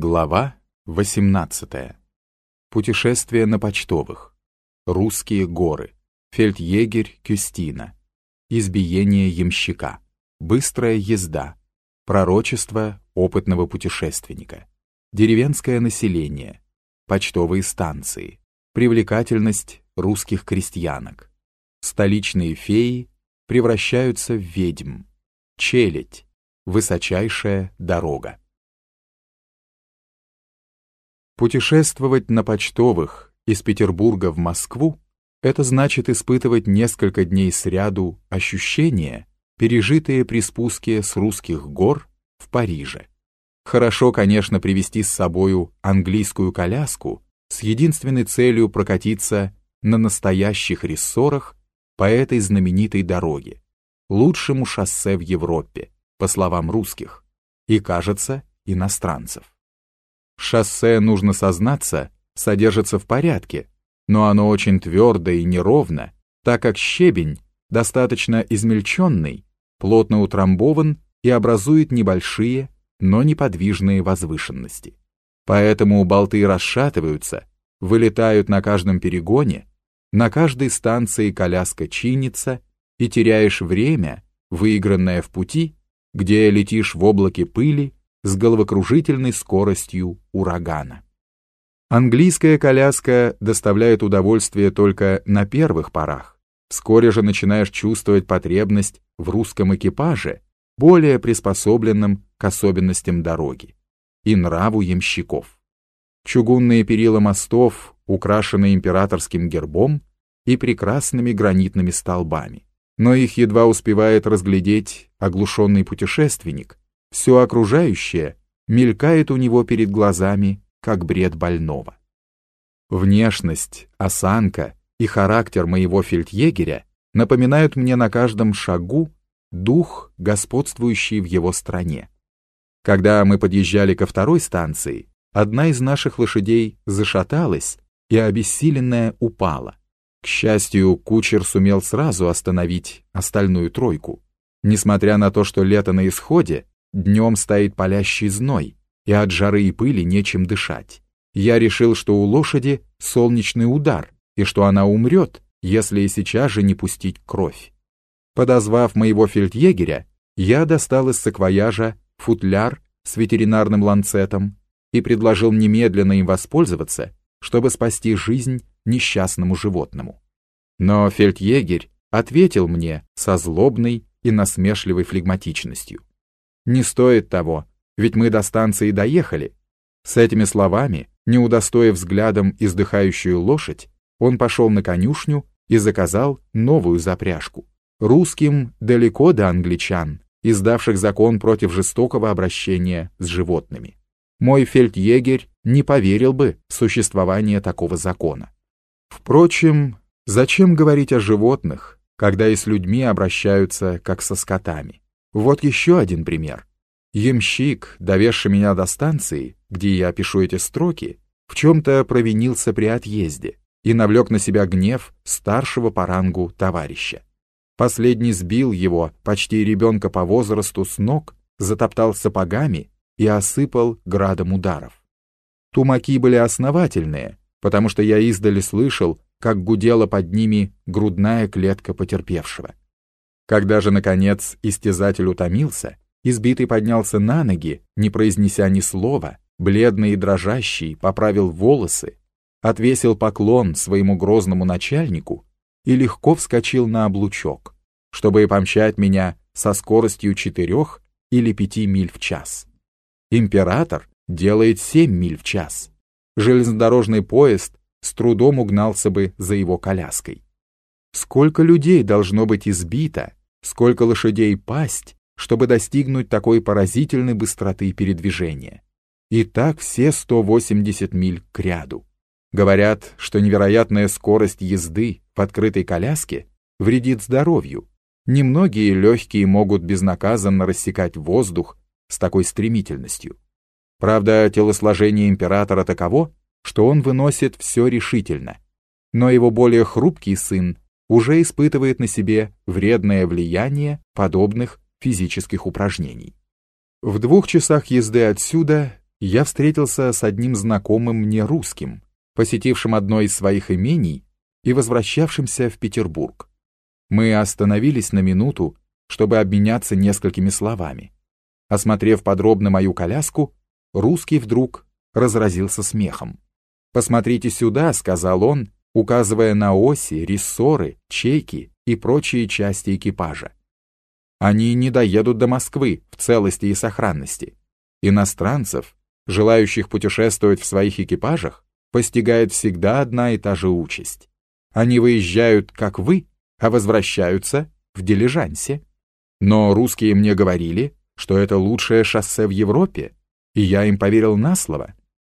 Глава 18. Путешествие на почтовых. Русские горы. Фельдъегерь Кюстина. Избиение ямщика. Быстрая езда. Пророчество опытного путешественника. Деревенское население. Почтовые станции. Привлекательность русских крестьянок. Столичные феи превращаются в ведьм. Челядь. Высочайшая дорога. Путешествовать на почтовых из Петербурга в Москву — это значит испытывать несколько дней сряду ощущения, пережитые при спуске с русских гор в Париже. Хорошо, конечно, привезти с собою английскую коляску с единственной целью прокатиться на настоящих рессорах по этой знаменитой дороге, лучшему шоссе в Европе, по словам русских, и, кажется, иностранцев. Шоссе, нужно сознаться, содержится в порядке, но оно очень твердо и неровно, так как щебень, достаточно измельченный, плотно утрамбован и образует небольшие, но неподвижные возвышенности. Поэтому болты расшатываются, вылетают на каждом перегоне, на каждой станции коляска чинится, и теряешь время, выигранное в пути, где летишь в облаке пыли с головокружительной скоростью урагана. Английская коляска доставляет удовольствие только на первых порах. Вскоре же начинаешь чувствовать потребность в русском экипаже, более приспособленном к особенностям дороги и нраву ямщиков. Чугунные перила мостов, украшенные императорским гербом и прекрасными гранитными столбами. Но их едва успевает разглядеть оглушенный путешественник, все окружающее мелькает у него перед глазами, как бред больного. Внешность, осанка и характер моего фельдъегеря напоминают мне на каждом шагу дух, господствующий в его стране. Когда мы подъезжали ко второй станции, одна из наших лошадей зашаталась и обессиленная упала. К счастью, кучер сумел сразу остановить остальную тройку. Несмотря на то, что лето на исходе, Днем стоит палящий зной, и от жары и пыли нечем дышать. Я решил, что у лошади солнечный удар, и что она умрет, если и сейчас же не пустить кровь. Подозвав моего фельдъегеря, я достал из саквояжа футляр с ветеринарным ланцетом и предложил немедленно им воспользоваться, чтобы спасти жизнь несчастному животному. Но фельдъегерь ответил мне со злобной и насмешливой флегматичностью. Не стоит того, ведь мы до станции доехали. С этими словами, не удостоив взглядом издыхающую лошадь, он пошел на конюшню и заказал новую запряжку. Русским далеко до англичан, издавших закон против жестокого обращения с животными. Мой фельдъегерь не поверил бы в существование такого закона. Впрочем, зачем говорить о животных, когда и с людьми обращаются как со скотами? Вот еще один пример. Ямщик, довезший меня до станции, где я пишу эти строки, в чем-то провинился при отъезде и навлек на себя гнев старшего по рангу товарища. Последний сбил его, почти ребенка по возрасту, с ног, затоптал сапогами и осыпал градом ударов. Тумаки были основательные, потому что я издали слышал, как гудела под ними грудная клетка потерпевшего. Когда же, наконец, истязатель утомился, избитый поднялся на ноги, не произнеся ни слова, бледный и дрожащий, поправил волосы, отвесил поклон своему грозному начальнику и легко вскочил на облучок, чтобы помчать меня со скоростью четырех или пяти миль в час. Император делает семь миль в час. Железнодорожный поезд с трудом угнался бы за его коляской. Сколько людей должно быть избито, сколько лошадей пасть, чтобы достигнуть такой поразительной быстроты передвижения. И так все 180 миль к ряду. Говорят, что невероятная скорость езды в открытой коляске вредит здоровью. Немногие легкие могут безнаказанно рассекать воздух с такой стремительностью. Правда, телосложение императора таково, что он выносит все решительно. Но его более хрупкий сын уже испытывает на себе вредное влияние подобных физических упражнений. В двух часах езды отсюда я встретился с одним знакомым мне русским, посетившим одно из своих имений и возвращавшимся в Петербург. Мы остановились на минуту, чтобы обменяться несколькими словами. Осмотрев подробно мою коляску, русский вдруг разразился смехом. «Посмотрите сюда», — сказал он, указывая на оси, рессоры, чеки и прочие части экипажа. Они не доедут до Москвы в целости и сохранности. Иностранцев, желающих путешествовать в своих экипажах, постигает всегда одна и та же участь. Они выезжают, как вы, а возвращаются в дилижансе. Но русские мне говорили, что это лучшее шоссе в Европе, и я им поверил на слово.